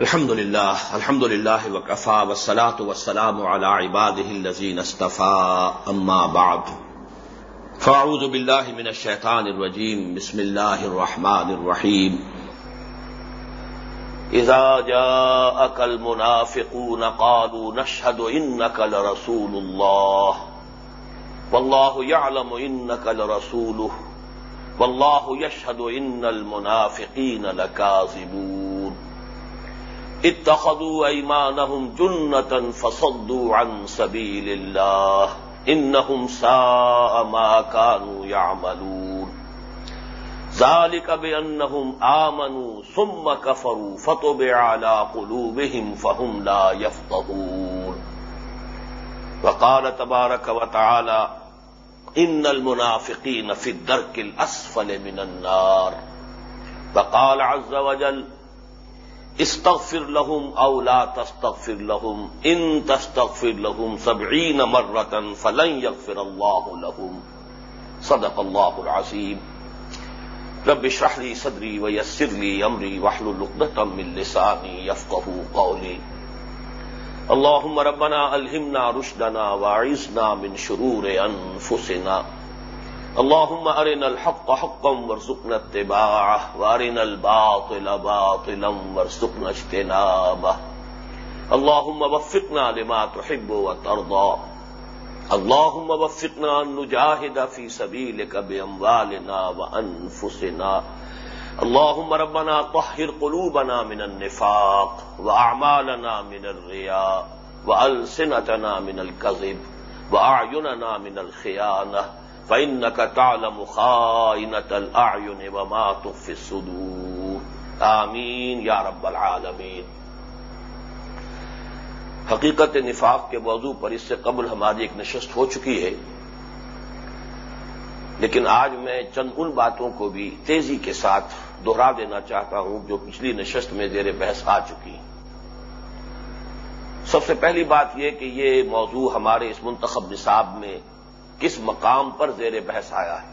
الحمد لله الحمد لله وكفى والصلاة والسلام على عباده الذين اصطفى أما بعد. فأعوذ بالله من الشيطان الرجيم بسم الله الرحمن الرحيم إذا جاءك المنافقون قالوا نشهد إنك لرسول الله والله يعلم إنك لرسوله والله يشهد إن المنافقين لكاذبون اتخذوا ايمانهم جنة فصدوا عن سبيل الله. انهم ساء ما كانوا يعملون. ذلك بانهم امنوا ثم كفروا فطبع على قلوبهم فهم لا يفقهون. وقال تبارك وتعالى ان المنافقين في الدرك الاسفل من النار. وقال عز وجل استغفر لهم او لا تستغفر لهم ان تستغفر لهم سبعين مرة فلن يغفر الله لهم. صدق الله العظيم رب اشرح لي صدري ويسر لي امري واحلل عقدة من لساني يفقهوا قولي اللهم ربنا الهمنا رشدنا واعذنا من شرور انفسنا. اللهم ارنا الحق حقا وارزقنا اتباعه وارنا الباطل باطلا وارزقنا اجتنابه. اللهم وفقنا لما تحب وترضى. اللهم وفقنا ان نجاهد في سبيلك باموالنا وانفسنا. اللهم ربنا طهر قلوبنا من النفاق واعمالنا من الرياء والسنتنا من الكذب واعيننا من الخيانه فإنك تعلم خائنة الأعين وما تخفي الصدور۔ آمین، یا رب العالمین۔ حقیقت نفاق کے موضوع پر اس سے قبل ہماری ایک نشست ہو چکی ہے۔ لیکن آج میں چند ان باتوں کو بھی تیزی کے ساتھ دوہرا دینا چاہتا ہوں جو پچھلی نشست میں زیر بحث آ چکی۔ سب سے پہلی بات یہ کہ یہ موضوع ہمارے اس منتخب نصاب میں کس مقام پر زیر بحث آیا ہے۔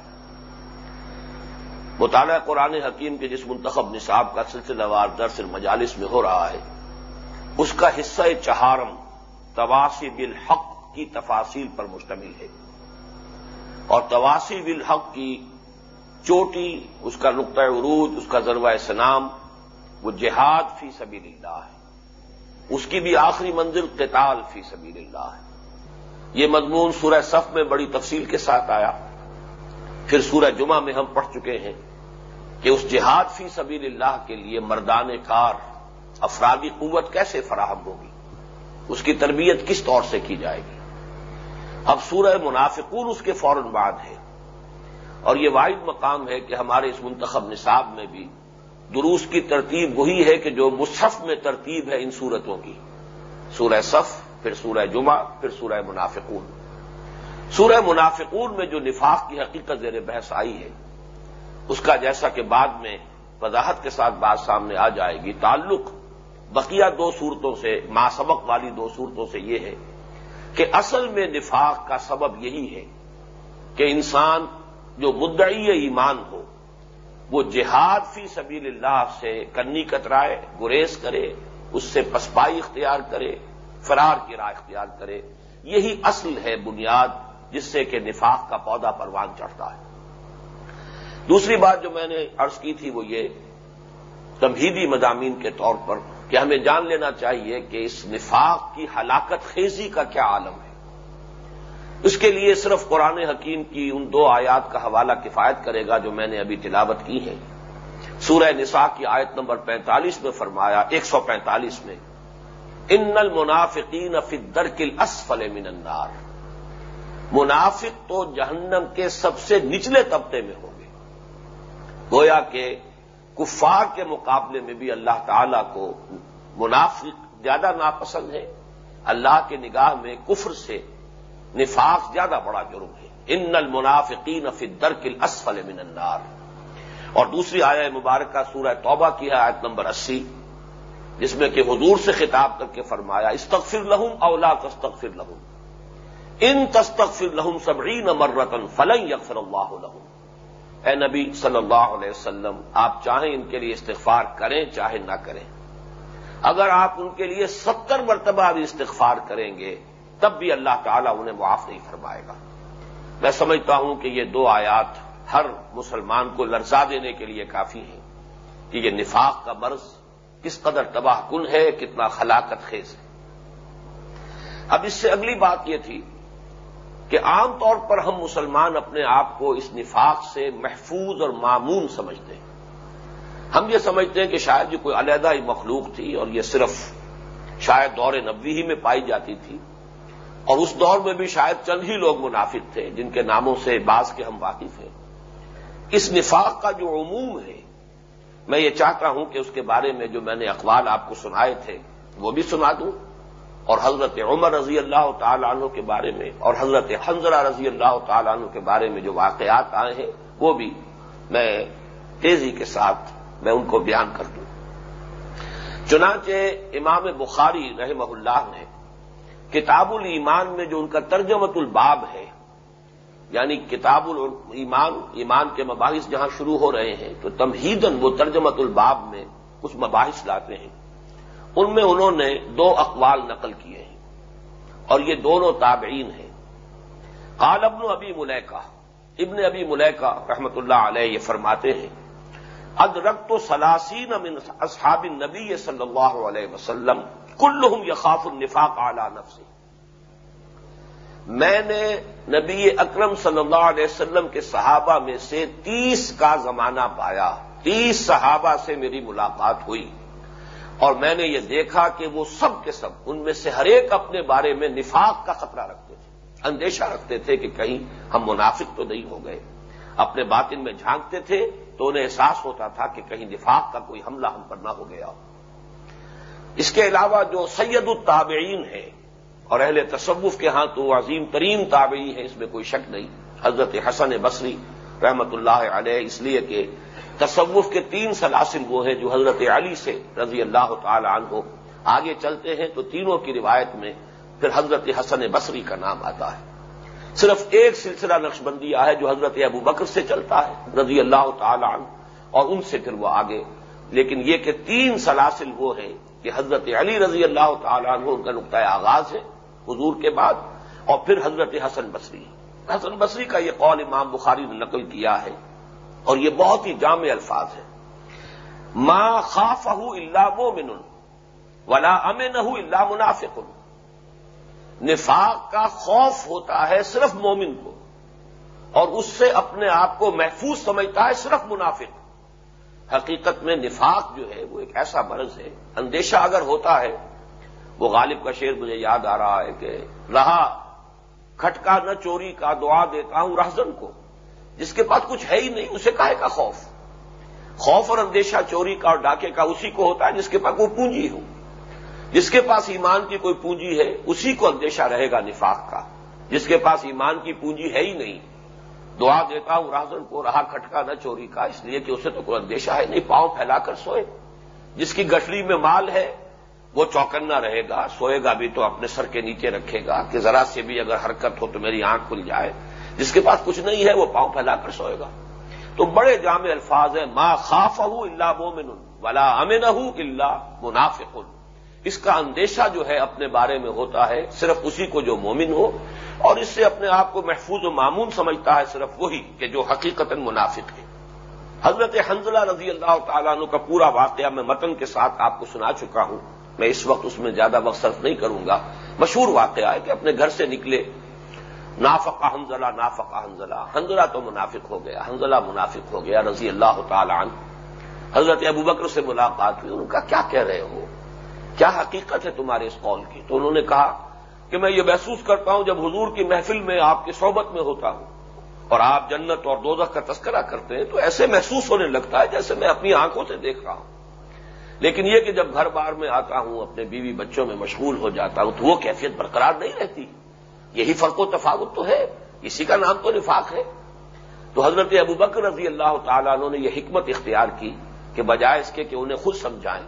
مطالعہ قرآن حکیم کے جس منتخب نصاب کا سلسلہ وار درس مجالس میں ہو رہا ہے، اس کا حصہ چہارم تواسی بالحق کی تفاصیل پر مشتمل ہے۔ اور تواسی بالحق کی چوٹی، اس کا نقطۂ عروج، اس کا ذروہ سنام، وہ جہاد فی سبیل اللہ ہے۔ اس کی بھی آخری منزل قتال فی سبیل اللہ ہے۔ یہ مضمون سورہ صف میں بڑی تفصیل کے ساتھ آیا۔ پھر سورہ جمعہ میں ہم پڑھ چکے ہیں کہ اس جہاد فی سبیل اللہ کے لیے مردان کار افرادی قوت کیسے فراہم ہوگی؟ اس کی تربیت کس طور سے کی جائے گی؟ اب سورہ منافقون اس کے فوراً بعد ہے۔ اور یہ واحد مقام ہے کہ ہمارے اس منتخب نصاب میں بھی دروس کی ترتیب وہی ہے کہ جو مصحف میں ترتیب ہے ان صورتوں کی۔ سورہ صف پھر سورہ جمعہ، پھر سورہ منافقون۔ سورہ منافقون میں جو نفاق کی حقیقت زیر بحث آئی ہے، اس کا جیسا کہ بعد میں وضاحت کے ساتھ بات سامنے آ جائے گی، تعلق بقیہ دو صورتوں سے ماسبق والی دو صورتوں سے یہ ہے کہ اصل میں نفاق کا سبب یہی ہے کہ انسان جو مدعی ایمان ہو، وہ جہاد فی سبیل اللہ سے کنی کترائے، گریز کرے، اس سے پسپائی اختیار کرے فرار کی راہ اختیار کرے۔ یہی اصل ہے بنیاد جس سے کہ نفاق کا پودا پروان چڑھتا ہے۔ دوسری بات جو میں نے عرض کی تھی وہ یہ تمہیدی مضامین کے طور پر کہ ہمیں جان لینا چاہیے کہ اس نفاق کی ہلاکت خیزی کا کیا عالم ہے۔ اس کے لیے صرف قرآن حکیم کی ان دو آیات کا حوالہ کفایت کرے گا جو میں نے ابھی تلاوت کی ہے سورہ نساء کی آیت نمبر پینتالیس میں فرمایا، ایک سو پینتالیس میں ان المنافقین فی الدرک الاسفل من النار۔ منافق تو جہنم کے سب سے نچلے طبقے میں ہوں گے۔ گویا کہ کفار کے مقابلے میں بھی اللہ تعالی کو منافق زیادہ ناپسند ہے۔ اللہ کے نگاہ میں کفر سے نفاق زیادہ بڑا جرم ہے۔ ان المنافقین فی الدرک الاسفل من النار۔ اور دوسری آیا مبارکہ سورہ توبہ کی ہے، آیت نمبر اسی۔ جس میں کہ حضور سے خطاب کر کے فرمایا، استغفر لہم اولا تستغفر لہم ان تستغفر لہم سبعین مرتن فلن یغفر اللہ لہم اے نبی صلی اللہ علیہ وسلم، آپ چاہیں ان کے لیے استغفار کریں، چاہے نہ کریں. اگر آپ ان کے لیے ستر مرتبہ بھی استغفار کریں گے، تب بھی اللہ تعالیٰ انہیں معاف نہیں فرمائے گا. میں سمجھتا ہوں کہ یہ دو آیات ہر مسلمان کو لرزا دینے کے لیے کافی ہیں، کہ یہ نفاق کا مرض کس قدر تباہ کن ہے، کتنا خلاقت خیز ہے۔ اب اس سے اگلی بات یہ تھی کہ عام طور پر ہم مسلمان اپنے آپ کو اس نفاق سے محفوظ اور معمون سمجھتے ہیں۔ ہم یہ سمجھتے ہیں کہ شاید یہ کوئی علیحدہ ہی مخلوق تھی اور یہ صرف شاید دور نبوی ہی میں پائی جاتی تھی اور اس دور میں بھی شاید چند ہی لوگ منافق تھے جن کے ناموں سے بعض کے ہم واقف ہیں۔ اس نفاق کا جو عموم ہے میں یہ چاہتا ہوں کہ اس کے بارے میں جو میں نے اقوال آپ کو سنائے تھے، وہ بھی سنا دوں۔ اور حضرت عمر رضی اللہ تعالیٰ عنہ کے بارے میں اور حضرت حنزلہ رضی اللہ تعالیٰ عنہ کے بارے میں جو واقعات آئے ہیں، وہ بھی میں تیزی کے ساتھ میں ان کو بیان کر دوں۔ چنانچہ امام بخاری رحمہ اللہ نے کتاب الایمان میں جو ان کا ترجمت الباب ہے یعنی کتاب الایمان ایمان کے مباحث جہاں شروع ہو رہے ہیں، تو تمہیدن وہ ترجمت الباب میں کچھ مباحث لاتے ہیں۔ ان میں انہوں نے دو اقوال نقل کیے ہیں، اور یہ دونوں تابعین ہیں۔ قال ابن ابی ملیکہ، ابن ابی ملیکہ رحمت اللہ علیہ یہ فرماتے ہیں ادرک تو سلاسین اصحاب نبی صلی اللہ علیہ وسلم، کلہم یخاف النفاق اعلی نفسی میں نے نبی اکرم صلی اللہ علیہ وسلم کے صحابہ میں سے تیس کا زمانہ پایا۔ تیس صحابہ سے میری ملاقات ہوئی۔ اور میں نے یہ دیکھا کہ وہ سب کے سب، ان میں سے ہر ایک اپنے بارے میں نفاق کا خطرہ رکھتے تھے۔ اندیشہ رکھتے تھے کہ کہیں ہم منافق تو نہیں ہو گئے۔ اپنے باطن میں جھانکتے تھے تو انہیں احساس ہوتا تھا کہ کہیں نفاق کا کوئی حملہ ہم پر نہ ہو گیا۔ اس کے علاوہ جو سید التابعین ہے اور اہل تصوف کے ہاں تو عظیم ترین تابعی ہے اس میں کوئی شک نہیں۔ حضرت حسن بصری رحمت اللہ علیہ، اس لیے کہ تصوف کے تین سلاسل وہ ہیں جو حضرت علی سے رضی اللہ تعالی عنہ آگے چلتے ہیں، تو تینوں کی روایت میں پھر حضرت حسن بصری کا نام آتا ہے۔ صرف ایک سلسلہ نقش بندی ہے جو حضرت ابو بکر سے چلتا ہے، رضی اللہ تعالی عنہ، اور ان سے پھر وہ آگے۔ لیکن یہ کہ تین سلاسل وہ ہیں کہ حضرت علی رضی اللہ تعالیٰ عنہ، ان کا نقطۂ آغاز ہے حضور کے بعد اور پھر حضرت حسن بصری۔ حسن بصری کا یہ قول امام بخاری نے نقل کیا ہے اور یہ بہت ہی جامع الفاظ ہے ما خاف اللہ مومن ولا امن اللہ منافق۔ نفاق کا خوف ہوتا ہے صرف مومن کو اور اس سے اپنے آپ کو محفوظ سمجھتا ہے صرف منافق۔ حقیقت میں نفاق جو ہے وہ ایک ایسا مرض ہے، اندیشہ اگر ہوتا ہے وہ غالب کا شعر مجھے یاد آ رہا ہے کہ رہا، کھٹکا نہ چوری کا دعا دیتا ہوں رہزن کو، جس کے پاس کچھ ہے ہی نہیں، اسے کہے کا خوف؟ خوف اور اندیشہ چوری کا اور ڈاکے کا اسی کو ہوتا ہے جس کے پاس کوئی پونجی ہو جس کے پاس ایمان کی کوئی پونجی ہے، اسی کو اندیشہ رہے گا نفاق کا۔ جس کے پاس ایمان کی پونجی ہے ہی نہیں، دعا دیتا ہوں رازن کو، رہا، کھٹکا نہ چوری کا، اس لیے کہ اسے تو کوئی اندیشہ ہے نہیں، پاؤں پھیلا کر سوئے۔ جس کی گٹری میں مال ہے وہ چوکنا رہے گا، سوئے گا بھی تو اپنے سر کے نیچے رکھے گا کہ ذرا سے بھی اگر حرکت ہو تو میری آنکھ کھل جائے۔ جس کے پاس کچھ نہیں ہے وہ پاؤں پھیلا کر سوئے گا۔ تو بڑے جامع الفاظ ہیں ماں خاف اللہ مومن ولا امن اللہ منافق۔ اس کا اندیشہ جو ہے اپنے بارے میں ہوتا ہے، صرف اسی کو جو مومن ہو، اور اس سے اپنے آپ کو محفوظ و معمون سمجھتا ہے صرف وہی کہ جو حقیقت منافق ہے۔ حضرت حنزلہ رضی اللہ تعالیٰ عنہ کا پورا واقعہ میں متن کے ساتھ آپ کو سنا چکا ہوں۔ میں اس وقت اس میں زیادہ وقت صرف نہیں کروں گا۔ مشہور واقعہ ہے کہ اپنے گھر سے نکلے، نافقہ حنزلہ نافقہ حنزلہ حنزلہ تو منافق ہو گیا حنزلہ منافق ہو گیا رضی اللہ تعالیٰ عنہ۔ حضرت ابو بکر سے ملاقات ہوئی، ان کا کیا کہہ رہے ہو؟ کیا حقیقت ہے تمہارے اس قول کی؟ تو انہوں نے کہا کہ میں یہ محسوس کرتا ہوں جب حضور کی محفل میں آپ کی صحبت میں ہوتا ہوں۔ اور آپ جنت اور دوزخ کا تذکرہ کرتے ہیں تو ایسے محسوس ہونے لگتا ہے جیسے میں اپنی آنکھوں سے دیکھ رہا ہوں۔ لیکن یہ کہ جب گھر بار میں آتا ہوں، اپنے بیوی بچوں میں مشغول ہو جاتا ہوں، تو وہ کیفیت برقرار نہیں رہتی۔ یہی فرق و تفاوت تو ہے۔ اسی کا نام تو نفاق ہے۔ تو حضرت ابو بکر رضی اللہ تعالیٰ عنہ نے یہ حکمت اختیار کی کہ بجائے اس کے کہ انہیں خود سمجھائیں۔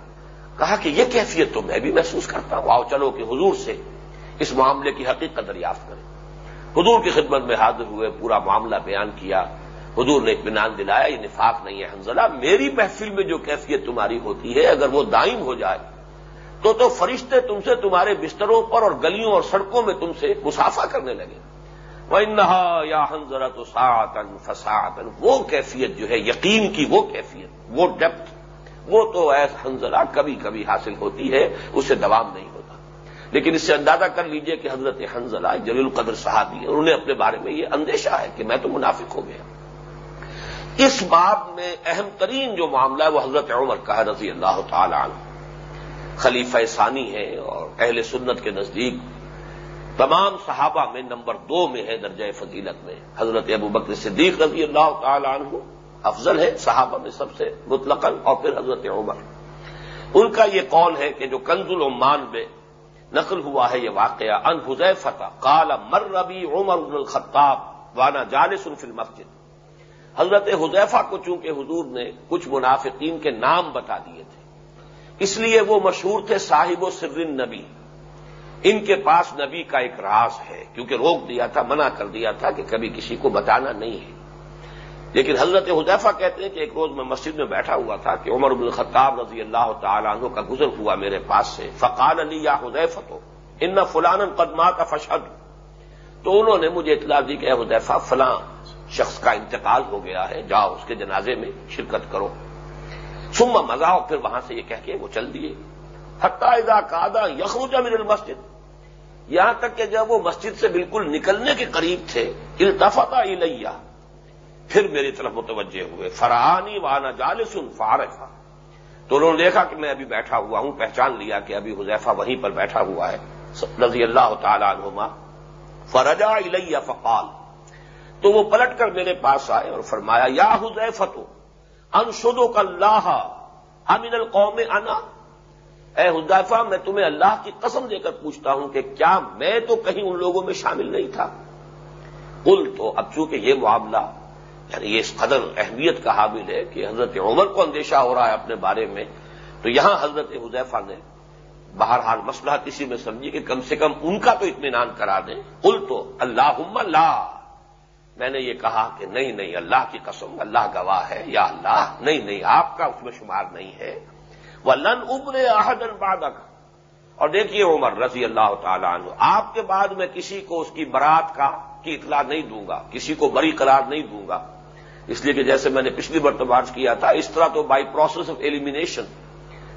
کہا کہ یہ کیفیت تو میں بھی محسوس کرتا ہوں۔ آؤ چلو کہ حضور سے اس معاملے کی حقیقت دریافت کریں۔ حضور کی خدمت میں حاضر ہوئے، پورا معاملہ بیان کیا۔ حضور نے اطمینان دلایا، یہ نفاق نہیں ہے حنزلہ، میری محفل میں جو کیفیت تمہاری ہوتی ہے، اگر وہ دائم ہو جائے، تو تو فرشتے تم سے تمہارے بستروں پر اور گلیوں اور سڑکوں میں تم سے مسافہ کرنے لگے۔ وہ انہا یا ہنزرا تو ساطن فساطن وہ کیفیت جو ہے، یقین کی وہ کیفیت، وہ ڈیپتھ وہ تو ایس حنزلہ کبھی کبھی حاصل ہوتی ہے اسے دوام نہیں ہوتا۔ لیکن اس سے اندازہ کر لیجیے کہ حضرت حنزلہ جلیل القدر صحابی ہے انہوں نے اپنے بارے میں یہ اندیشہ ہے کہ میں تو منافق ہو گیا۔ اس باب میں اہم ترین جو معاملہ ہے وہ حضرت عمر کا ہے، رضی اللہ تعالی عنہ۔ خلیفہ ثانی ہے اور اہل سنت کے نزدیک تمام صحابہ میں نمبر دو میں ہے درجہ فضیلت میں۔ حضرت ابو بکر صدیق رضی اللہ تعالی عنہ افضل ہے صحابہ میں سب سے مطلقل اور پھر حضرت عمر۔ ان کا یہ قول ہے کہ جو کنز العمان میں نقل ہوا ہے، یہ واقعہ ان حذیفہ قال مر ربی عمر بن الخطاب وانا جالس فی المسجد حضرت حذیفہ کو چونکہ حضور نے کچھ منافقین کے نام بتا دیے تھے، اس لیے وہ مشہور تھے صاحب و سرن نبی۔ ان کے پاس نبی کا ایک راز ہے، کیونکہ روک دیا تھا، منع کر دیا تھا کہ کبھی کسی کو بتانا نہیں ہے۔ لیکن حضرت حذیفہ کہتے ہیں کہ ایک روز میں مسجد میں بیٹھا ہوا تھا کہ عمر بن الخطاب رضی اللہ تعالیٰ عنہ کا گزر ہوا میرے پاس سے فقان علی یا حذیفہ تو ان فلان قدمہ کا فشد تو انہوں نے مجھے اطلاع دی کہ حذیفہ، فلاں شخص کا انتقال ہو گیا ہے، جاؤ اس کے جنازے میں شرکت کرو۔ سما مزہ پھر وہاں سے یہ کہہ کے وہ چل دیے۔ حتہ کادا یخرجا من المسجد۔ یہاں تک کہ جب وہ مسجد سے بالکل نکلنے کے قریب تھے التفتا الیہ۔ پھر میری طرف متوجہ ہوئے۔ فرحانی وانا جالسن فارفا تو انہوں نے دیکھا کہ میں ابھی بیٹھا ہوا ہوں، پہچان لیا کہ ابھی حذیفہ وہیں پر بیٹھا ہوا ہے۔ رضی اللہ تعالی عنہما۔ فرجا الیہ فقال۔ تو وہ پلٹ کر میرے پاس آئے اور فرمایا، یا حذیفت انشدو کا اللہ امین القوم انا؟ اے حذیفہ، میں تمہیں اللہ کی قسم دے کر پوچھتا ہوں کہ کیا میں تو کہیں ان لوگوں میں شامل نہیں تھا؟ کل تو، اب چونکہ یہ معاملہ یعنی یہ اس قدر اہمیت کا حامل ہے کہ حضرت عمر کو اندیشہ ہو رہا ہے اپنے بارے میں، تو یہاں حضرت حذیفہ نے بہرحال مسئلہ کسی میں سمجھی کہ کم سے کم ان کا تو اطمینان کرا دیں۔ کل تو اللہ لا میں نے یہ کہا کہ نہیں نہیں، اللہ کی قسم، اللہ گواہ ہے، یا اللہ، نہیں نہیں، آپ کا اس میں شمار نہیں ہے۔ وہ لن ابر احدن بادک اور دیکھیے عمر رضی اللہ تعالیٰ عنہ، آپ کے بعد میں کسی کو اس کی برات کا، کی اطلاع نہیں دوں گا، کسی کو بری قرار نہیں دوں گا۔ اس لیے کہ جیسے میں نے پچھلی مرتبہ کیا تھا، اس طرح تو بائی پروسیس آف ایلیمینیشن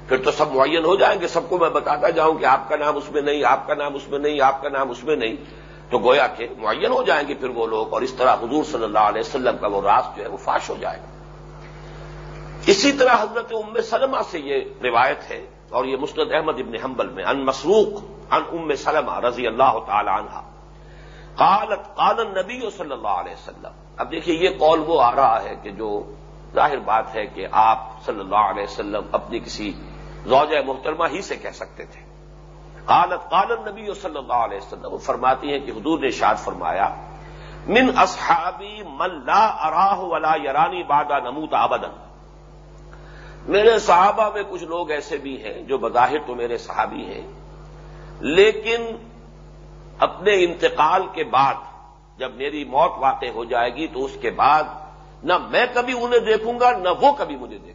پھر تو سب معین ہو جائیں گے، سب کو میں بتاتا جاؤں کہ آپ کا نام اس میں نہیں، آپ کا نام اس میں نہیں، آپ کا نام اس میں نہیں۔ تو گویا کہ معین ہو جائیں گے پھر وہ لوگ اور اس طرح حضور صلی اللہ علیہ وسلم کا وہ راز جو ہے وہ فاش ہو جائے گا۔ اسی طرح حضرت ام سلمہ سے یہ روایت ہے اور یہ مسند احمد ابن حنبل میں ان مسروق ان ام سلمہ رضی اللہ تعالی عنہ قالت، قال النبی صلی اللہ علیہ وسلم۔ اب دیکھیے یہ قول وہ آ رہا ہے کہ جو ظاہر بات ہے کہ آپ صلی اللہ علیہ وسلم اپنی کسی زوجہ محترمہ ہی سے کہہ سکتے تھے۔ قالت، قال النبی صلی اللہ علیہ وسلم فرماتی ہیں کہ حدود نے شاد فرمایا، من اصحابی من لا اراہ ولا یرانی بادا نموت آبدن میرے صحابہ میں کچھ لوگ ایسے بھی ہیں جو بظاہر تو میرے صحابی ہیں، لیکن اپنے انتقال کے بعد جب میری موت واقع ہو جائے گی تو اس کے بعد نہ میں کبھی انہیں دیکھوں گا، نہ وہ کبھی مجھے دیکھیں گے۔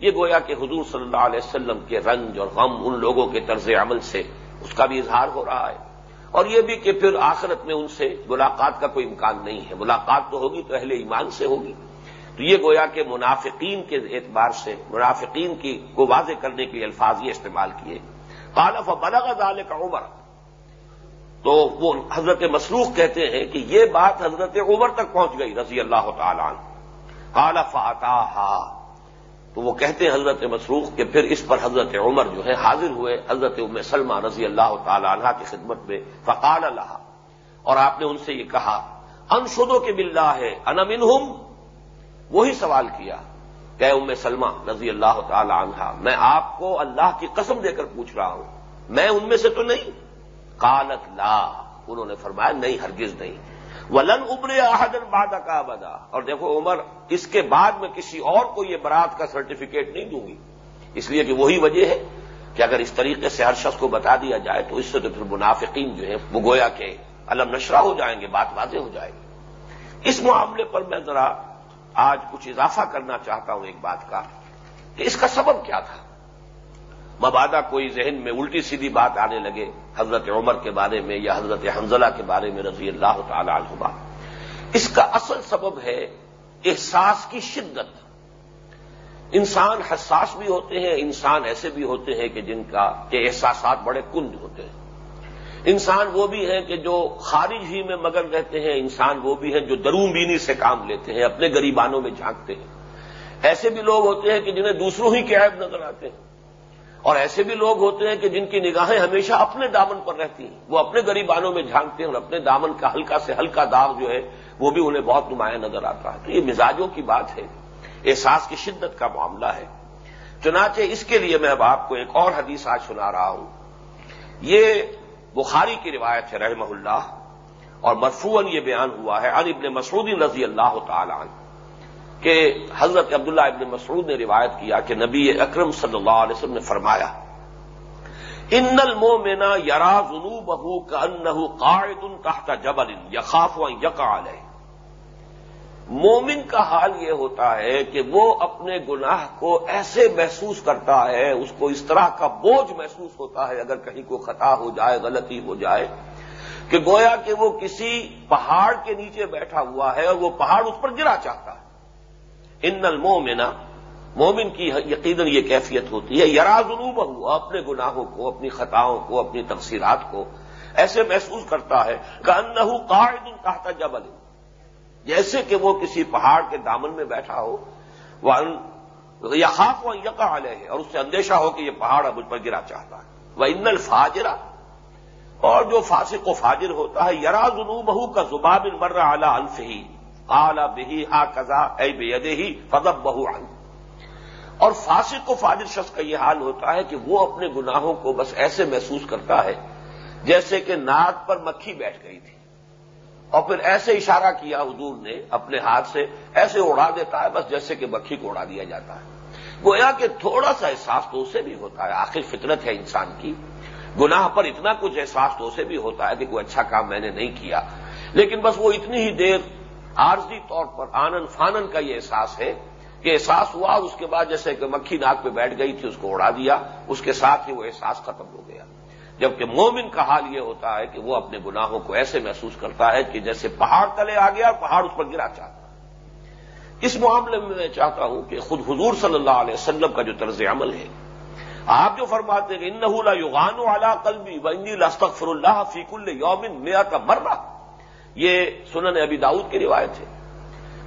یہ گویا کہ حضور صلی اللہ علیہ وسلم کے رنج اور غم ان لوگوں کے طرز عمل سے اس کا بھی اظہار ہو رہا ہے۔ اور یہ بھی کہ پھر آخرت میں ان سے ملاقات کا کوئی امکان نہیں ہے۔ ملاقات تو ہوگی، تو اہل ایمان سے ہوگی۔ تو یہ گویا کہ منافقین کے اعتبار سے، منافقین کی کو واضح کرنے کے لیے الفاظ یہ استعمال کیے۔ کالف و بلغ کا عمر۔ تو وہ حضرت مسروخ کہتے ہیں کہ یہ بات حضرت عمر تک پہنچ گئی، رضی اللہ تعالیٰ کالا فاتا تو وہ کہتے ہیں حضرت مسروخ کہ پھر اس پر حضرت عمر جو ہے حاضر ہوئے، حضرت ام سلمہ رضی اللہ تعالیٰ عنہ کی خدمت میں، فقال اللہ اور آپ نے ان سے یہ کہا ان شدوں کے بلّہ ہے انمن وہی سوال کیا، کہ ام سلمہ رضی اللہ تعالی عنہ میں آپ کو اللہ کی قسم دے کر پوچھ رہا ہوں، میں ان میں سے تو نہیں؟ کالت لا، انہوں نے فرمایا، نہیں، ہرگز نہیں۔ ولن ابرے احدن بادہ کا بدا اور دیکھو عمر، اس کے بعد میں کسی اور کو یہ برات کا سرٹیفکیٹ نہیں دوں گی۔ اس لیے کہ وہی وجہ ہے کہ اگر اس طریقے سے ہر شخص کو بتا دیا جائے تو اس سے تو پھر منافقین جو ہے وہ گویا کہ علم نشرہ ہو جائیں گے، بات واضح ہو جائے گی۔ اس معاملے پر میں ذرا آج کچھ اضافہ کرنا چاہتا ہوں ایک بات کا کہ اس کا سبب کیا تھا؟ مبادہ کوئی ذہن میں الٹی سیدھی بات آنے لگے حضرت عمر کے بارے میں یا حضرت حنزلہ کے بارے میں رضی اللہ تعالی عنہما۔ اس کا اصل سبب ہے احساس کی شدت۔ انسان حساس بھی ہوتے ہیں، انسان ایسے بھی ہوتے ہیں کہ جن کا کہ احساسات بڑے کند ہوتے ہیں۔ انسان وہ بھی ہیں کہ جو خارج ہی میں مگن رہتے ہیں، انسان وہ بھی ہیں جو درون بینی سے کام لیتے ہیں، اپنے گریبانوں میں جھانکتے ہیں۔ ایسے بھی لوگ ہوتے ہیں کہ جنہیں دوسروں ہی کے عیب نظر آتے ہیں۔ اور ایسے بھی لوگ ہوتے ہیں کہ جن کی نگاہیں ہمیشہ اپنے دامن پر رہتی ہیں۔ وہ اپنے گریبانوں میں جھانکتے ہیں اور اپنے دامن کا ہلکا سے ہلکا داغ جو ہے، وہ بھی انہیں بہت نمایاں نظر آتا ہے۔ تو یہ مزاجوں کی بات ہے۔ احساس کی شدت کا معاملہ ہے۔ چنانچہ اس کے لیے میں اب آپ کو ایک اور حدیث آج سنا رہا ہوں۔ یہ بخاری کی روایت ہے رحمہ اللہ اور مرفون یہ بیان ہوا ہے۔ عن ابن مسعود رضی اللہ تعالی عنہ۔ کہ حضرت عبداللہ ابن مسعود نے روایت کیا کہ نبی اکرم صلی اللہ علیہ وسلم نے فرمایا، ان المومنا یرا ذنوبہ بہو کا انہ قاعد تحت جبل یخاف یقا علیہ. مومن کا حال یہ ہوتا ہے کہ وہ اپنے گناہ کو ایسے محسوس کرتا ہے، اس کو اس طرح کا بوجھ محسوس ہوتا ہے، اگر کہیں کوئی خطا ہو جائے، غلطی ہو جائے، کہ گویا کہ وہ کسی پہاڑ کے نیچے بیٹھا ہوا ہے اور وہ پہاڑ اس پر گرا چاہتا ہے۔ ان المومنا مومن کی یقیناً یہ کیفیت ہوتی ہے یرا جنوب اپنے گناہوں کو، اپنی خطاؤں کو، اپنی تقسیرات کو، ایسے محسوس کرتا ہے کہ انہو قاعد تحت جبل، جیسے کہ وہ کسی پہاڑ کے دامن میں بیٹھا ہو وہ یا و یقا علیہ ہے اور اس سے اندیشہ ہو کہ یہ پہاڑ اب مجھ پر گرا چاہتا ہے۔ وہ ان الفاجرا اور جو فاسق و فاجر ہوتا ہے یرا جنو بہو کا زباب مر اعلی الف ہی آلہ بہی ہا کزا اے بے ہی فدب بہو اور فاسق و فاجر شخص کا یہ حال ہوتا ہے کہ وہ اپنے گناہوں کو بس ایسے محسوس کرتا ہے جیسے کہ ناک پر مکھی بیٹھ گئی تھی۔ اور پھر ایسے اشارہ کیا حضور نے اپنے ہاتھ سے، ایسے اڑا دیتا ہے، بس جیسے کہ مکھی کو اڑا دیا جاتا ہے۔ گویا کہ تھوڑا سا احساس تو اسے بھی ہوتا ہے، آخر فطرت ہے انسان کی۔ گناہ پر اتنا کچھ احساس تو اسے بھی ہوتا ہے کہ کوئی اچھا کام میں نے نہیں کیا۔ لیکن بس وہ اتنی ہی دیر عارضی طور پر آنند فانن کا یہ احساس ہے کہ احساس ہوا اور اس کے بعد جیسے کہ مکھی ناک پہ بیٹھ گئی تھی، اس کو اڑا دیا، اس کے ساتھ ہی وہ احساس ختم ہو گیا۔ جبکہ مومن کا حال یہ ہوتا ہے کہ وہ اپنے گناہوں کو ایسے محسوس کرتا ہے کہ جیسے پہاڑ تلے آ گیا پہاڑ اس پر گرا چاہتا ہے۔ اس معاملے میں میں چاہتا ہوں کہ خود حضور صلی اللہ علیہ وسلم کا جو طرز عمل ہے، آپ جو فرماتے ہیں کہ ان یوغان والا قلبی و انی لستغفر اللہ فیق یومن میا کا مرنا یہ سنن ابی داؤد کی روایت ہے۔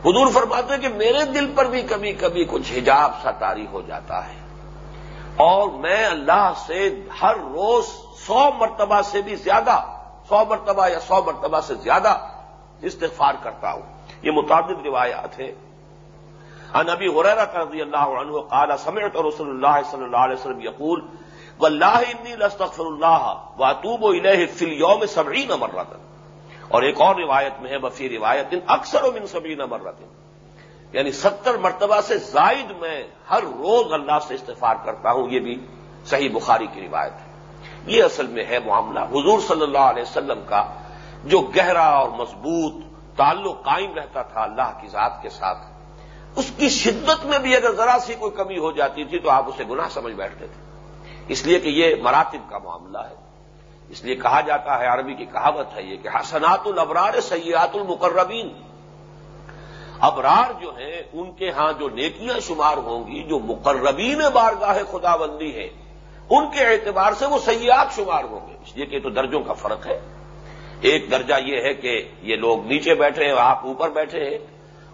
حضور فرماتے ہیں کہ میرے دل پر بھی کبھی کبھی کچھ حجاب سا تاری ہو جاتا ہے۔ اور میں اللہ سے ہر روز سو مرتبہ سے بھی زیادہ، سو مرتبہ یا سو مرتبہ سے زیادہ استغفار کرتا ہوں۔ یہ متعدد روایات ہیں۔ ان ابی غریرہ رضی اللہ عنہ قال، سمعت رسول اللہ صلی اللہ علیہ وسلم یقول، واللہ انی لستغفر اللہ واتوب الیہ فی اليوم سبعین مرتا۔ اور ایک اور روایت میں ہے بفی روایت اکثر من سبعین مرتا یعنی ستر مرتبہ سے زائد میں ہر روز اللہ سے استفار کرتا ہوں، یہ بھی صحیح بخاری کی روایت ہے۔ یہ اصل میں ہے معاملہ۔ حضور صلی اللہ علیہ وسلم کا جو گہرا اور مضبوط تعلق قائم رہتا تھا اللہ کی ذات کے ساتھ، اس کی شدت میں بھی اگر ذرا سی کوئی کمی ہو جاتی تھی تو آپ اسے گناہ سمجھ بیٹھتے تھے۔ اس لیے کہ یہ مراتب کا معاملہ ہے۔ اس لیے کہا جاتا ہے عربی کی کہاوت ہے یہ کہ حسنات الابرار سیاحت المقربین۔ ابرار جو ہیں، ان کے ہاں جو نیکیاں شمار ہوں گی، جو مقربین بارگاہ خدا بندی ہے ان کے اعتبار سے وہ سیاحت شمار ہوں گے۔ اس لیے کہ تو درجوں کا فرق ہے۔ ایک درجہ یہ ہے کہ یہ لوگ نیچے بیٹھے ہیں، آپ اوپر بیٹھے ہیں،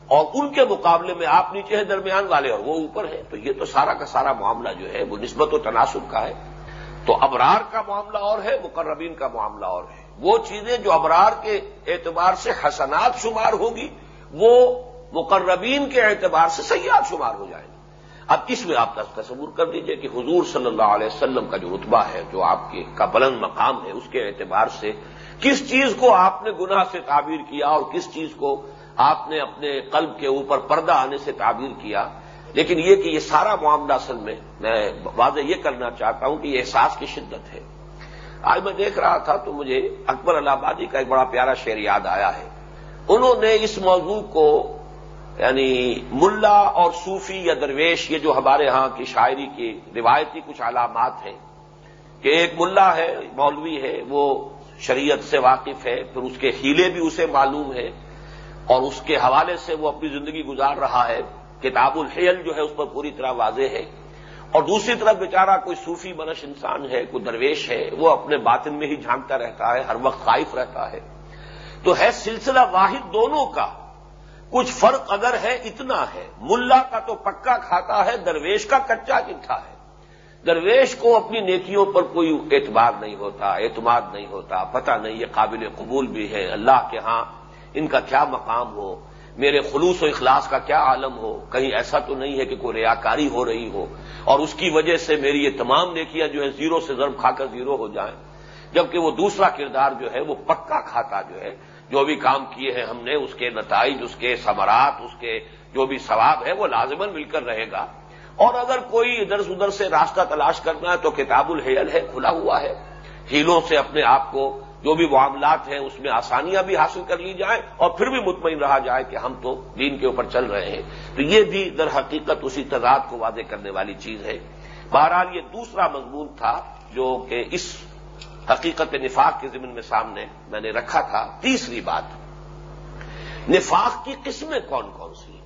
اور ان کے مقابلے میں آپ نیچے ہیں، درمیان والے اور وہ اوپر ہیں۔ تو یہ تو سارا کا سارا معاملہ جو ہے، وہ نسبت و تناسب کا ہے۔ تو ابرار کا معاملہ اور ہے، مقربین کا معاملہ اور ہے۔ وہ چیزیں جو ابرار کے اعتبار سے حسنات شمار ہوگی، وہ مقربین کے اعتبار سے سیاحت شمار ہو جائیں گی۔ اب اس میں آپ تصور کر دیجیے کہ حضور صلی اللہ علیہ وسلم کا جو رتبہ ہے، جو آپ کے کا بلند مقام ہے، اس کے اعتبار سے کس چیز کو آپ نے گناہ سے تعبیر کیا اور کس چیز کو آپ نے اپنے قلب کے اوپر پردہ آنے سے تعبیر کیا لیکن یہ کہ یہ سارا معاملہ اصل میں میں واضح یہ کرنا چاہتا ہوں کہ یہ احساس کی شدت ہے۔ آج میں دیکھ رہا تھا تو مجھے اکبر اللہ آبادی کا ایک بڑا پیارا شعر یاد آیا ہے۔ انہوں نے اس موضوع کو یعنی ملا اور صوفی یا درویش یہ جو ہمارے ہاں کی شاعری کی روایتی کچھ علامات ہیں کہ ایک ملا ہے، مولوی ہے، وہ شریعت سے واقف ہے، پھر اس کے ہیلے بھی اسے معلوم ہے اور اس کے حوالے سے وہ اپنی زندگی گزار رہا ہے۔ کتاب الحیل جو ہے اس پر پوری طرح واضح ہے۔ اور دوسری طرف بیچارہ کوئی صوفی منش انسان ہے، کوئی درویش ہے، وہ اپنے باطن میں ہی جھانکتا رہتا ہے، ہر وقت خائف رہتا ہے۔ تو ہے سلسلہ واحد دونوں کا۔ کچھ فرق اگر ہے، اتنا ہے۔ ملا کا تو پکا کھاتا ہے، درویش کا کچا چٹھا ہے۔ درویش کو اپنی نیکیوں پر کوئی اعتبار نہیں ہوتا، اعتماد نہیں ہوتا، پتہ نہیں یہ قابل قبول بھی ہے، اللہ کے ہاں ان کا کیا مقام ہو۔ میرے خلوص و اخلاص کا کیا عالم ہو؟ کہیں ایسا تو نہیں ہے کہ کوئی ریاکاری ہو رہی ہو۔ اور اس کی وجہ سے میری یہ تمام نیکیاں جو ہے زیرو سے ضرب کھا کر زیرو ہو جائیں۔ جبکہ وہ دوسرا کردار جو ہے وہ پکا کھاتا جو ہے، جو بھی کام کیے ہیں ہم نے، اس کے نتائج، اس کے ثمرات، اس کے جو بھی ثواب ہے وہ لازمن مل کر رہے گا۔ اور اگر کوئی ادھر ادھر سے راستہ تلاش کرنا ہے تو کتاب الحیل ہے، کھلا ہوا ہے۔ ہیلوں سے اپنے آپ کو جو بھی معاملات ہیں اس میں آسانیاں بھی حاصل کر لی جائیں اور پھر بھی مطمئن رہا جائے کہ ہم تو دین کے اوپر چل رہے ہیں۔ تو یہ بھی در حقیقت اسی تضاد کو واضح کرنے والی چیز ہے۔ بہرحال یہ دوسرا مضمون تھا جو کہ اس حقیقت نفاق کے ضمن میں سامنے میں نے رکھا تھا۔ تیسری بات، نفاق کی قسمیں کون کون سی؟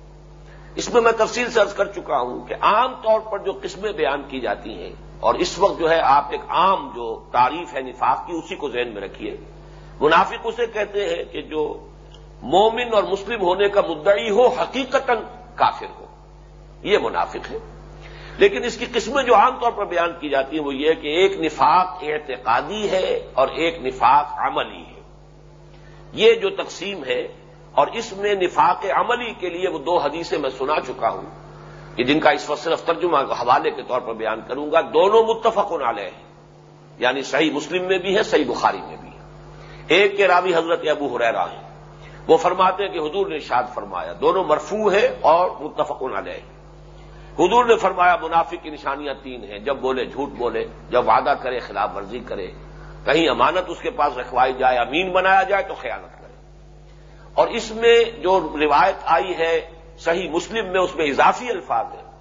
اس میں میں تفصیل سے ارض کر چکا ہوں کہ عام طور پر جو قسمیں بیان کی جاتی ہیں اور اس وقت جو ہے آپ ایک عام جو تعریف ہے نفاق کی، اسی کو ذہن میں رکھیے۔ منافق اسے کہتے ہیں کہ جو مومن اور مسلم ہونے کا مدعی ہو حقیقت کافر ہو۔ یہ منافق ہے لیکن اس کی قسمیں جو عام طور پر بیان کی جاتی ہیں، وہ یہ کہ ایک نفاق اعتقادی ہے اور ایک نفاق عملی ہے۔ یہ جو تقسیم ہے، اور اس میں نفاق عملی کے لیے وہ دو حدیثیں میں سنا چکا ہوں۔ کہ جن کا اس وقت صرف ترجمہ حوالے کے طور پر بیان کروں گا، دونوں متفق علیہ ہیں۔ یعنی صحیح مسلم میں بھی ہے صحیح بخاری میں بھی ہے ایک کے راوی حضرت ابو حریرا ہیں۔ وہ فرماتے ہیں کہ حضور نے شاد فرمایا، دونوں مرفوع ہے اور متفق علیہ حضور نے فرمایا، منافق کی نشانیاں تین ہیں۔ جب بولے جھوٹ بولے، جب وعدہ کرے، خلاف ورزی کرے، کہیں امانت اس کے پاس رکھوائی جائے، امین بنایا جائے، تو خیانت کرے۔ اور اس میں جو روایت آئی ہے صحیح مسلم میں اس میں اضافی الفاظ ہیں۔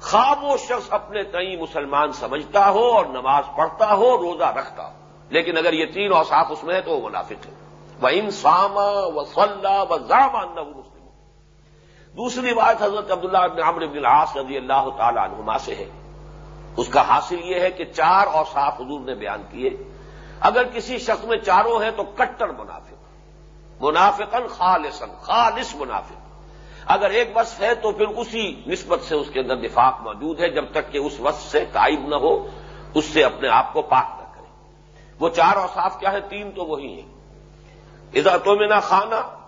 خواب و شخص اپنے تئیں مسلمان سمجھتا ہو اور نماز پڑھتا ہو، روزہ رکھتا ہو، لیکن اگر یہ تین اوساف اس میں ہے تو وہ منافق ہے وہ انسامہ و صلاح و زامان مسلم۔ دوسری بات حضرت عبداللہ ابن عمر بن العاص رضی اللہ تعالی عنہما سے ہے۔ اس کا حاصل یہ ہے کہ چار اوساف حضور نے بیان کیے۔ اگر کسی شخص میں چاروں ہیں تو کٹر منافق منافقن خالصن خالص منافق۔ اگر ایک وصف ہے تو پھر اسی نسبت سے اس کے اندر نفاق موجود ہے، جب تک کہ اس وصف سے تائب نہ ہو، اس سے اپنے آپ کو پاک نہ کرے۔ وہ چار اوصاف کیا ہے تین تو وہی ہیں۔ اذا تو میں نہ خانہ